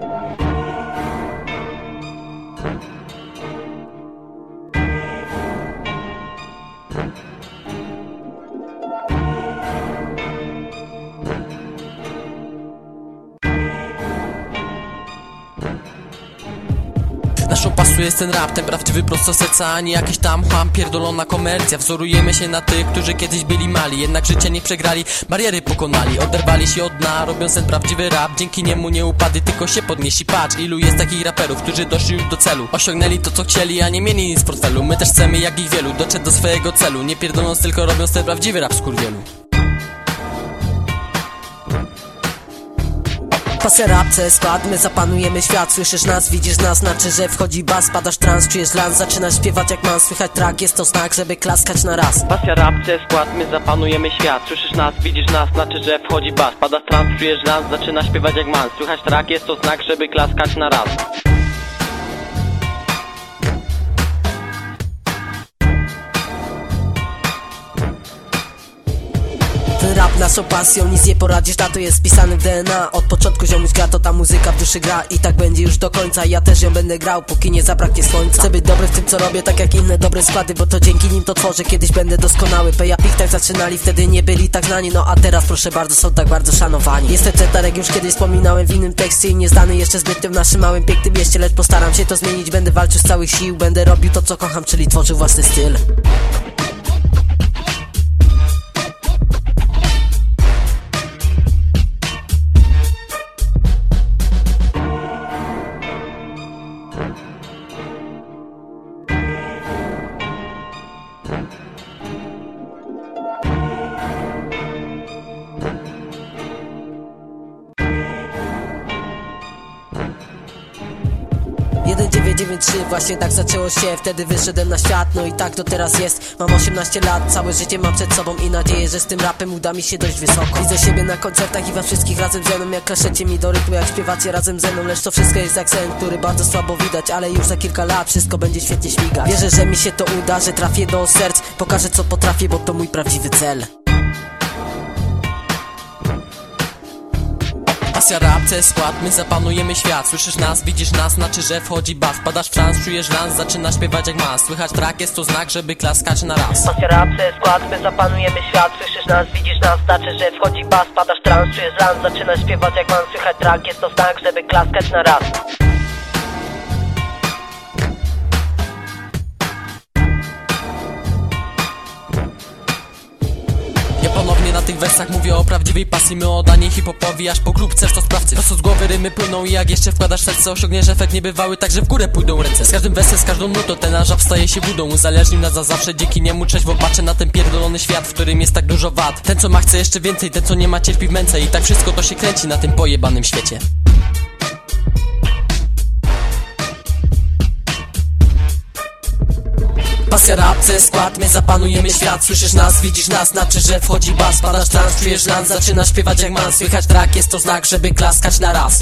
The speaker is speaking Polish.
Bye. Naszą pasu jest ten rap, ten prawdziwy prosto serca, a nie jakiś tam chłam, pierdolona komercja. Wzorujemy się na tych, którzy kiedyś byli mali Jednak życia nie przegrali, bariery pokonali. Oderwali się od dna, robiąc ten prawdziwy rap. Dzięki niemu nie upadli, tylko się podnieśli. Patrz, ilu jest takich raperów, którzy doszli już do celu. Osiągnęli to co chcieli, a nie mieli nic w portfelu. My też chcemy jak ich wielu, dotrzeć do swojego celu. Nie pierdoląc, tylko robiąc ten prawdziwy rap skurwielu Pasja rap, CS skład, my zapanujemy świat. Słyszysz nas, widzisz nas, znaczy, że wchodzi bas. Padasz trans, czujesz lans, zaczynasz śpiewać jak man. Słychać track, jest to znak, żeby klaskać na raz. Pasja rap, C skład, my zapanujemy świat. Słyszysz nas, widzisz nas, znaczy, że wchodzi bas. Pada trans, czujesz lans, zaczyna śpiewać jak man. Słychać track, jest to znak, żeby klaskać na raz Ten rap naszą pasją, nic nie poradzisz, na to jest spisany w DNA Od początku ziomuś gra, to ta muzyka w duszy gra. I tak będzie już do końca, ja też ją będę grał, póki nie zabraknie słońca. Chcę być dobry w tym co robię, tak jak inne dobre składy Bo to dzięki nim to tworzę, kiedyś będę doskonały Peja Pik tak zaczynali, wtedy nie byli tak znani. No a teraz proszę bardzo, są tak bardzo szanowani. Jestem Cetarek, już kiedyś wspominałem w innym tekście I nieznany jeszcze zbytnio w naszym małym pięknym mieście Lecz postaram się to zmienić, będę walczył z całych sił Będę robił to co kocham, czyli tworzył własny styl Jeden dziewięć dziewięć trzy, właśnie tak zaczęło się. Wtedy wyszedłem na świat, no i tak to teraz jest. Mam 18 lat, całe życie mam przed sobą I nadzieję, że z tym rapem uda mi się dość wysoko. Widzę siebie na koncertach i was wszystkich razem ze mną Jak klaszecie mi do rytmu, jak śpiewacie razem ze mną. Lecz to wszystko jest jak sen, który bardzo słabo widać Ale już za kilka lat wszystko będzie świetnie śmigać. Wierzę, że mi się to uda, że trafię do serc. Pokażę co potrafię, bo to mój prawdziwy cel Pasja rap, skład, my zapanujemy świat. Słyszysz nas, widzisz nas, znaczy, że wchodzi bas. Padasz w trans, czujesz lans, zaczyna śpiewać jak mas. Słychać track, jest to znak, żeby klaskać na raz. Pasja rap, skład, my zapanujemy świat. Słyszysz nas, widzisz nas, znaczy, że wchodzi bas. Padasz trans, czujesz lans, zaczynasz śpiewać jak man. Słychać track, jest to znak, żeby klaskać na raz tych wersach mówię o prawdziwej pasji. My oddanie hip-hopowi, aż po klub chcesz to sprawcy Prosto z głowy rymy płyną. I jak jeszcze wkładasz serce Osiągniesz efekt niebywały, tak że w górę pójdą ręce. Z każdym wersem, z każdą nutą ten nasz staje się budą. Uzależnił nas za zawsze, dzięki niemu trzeźwo patrzę na ten pierdolony świat W którym jest tak dużo wad. Ten co ma chce jeszcze więcej, ten co nie ma cierpi w męce. I tak wszystko to się kręci na tym pojebanym świecie Pasja rap, C skład, my zapanujemy świat. Słyszysz nas, widzisz nas, znaczy, że wchodzi bas. Padasz trans, czujesz lans, zaczynasz śpiewać jak man. Słychać track, jest to znak, żeby klaskać na raz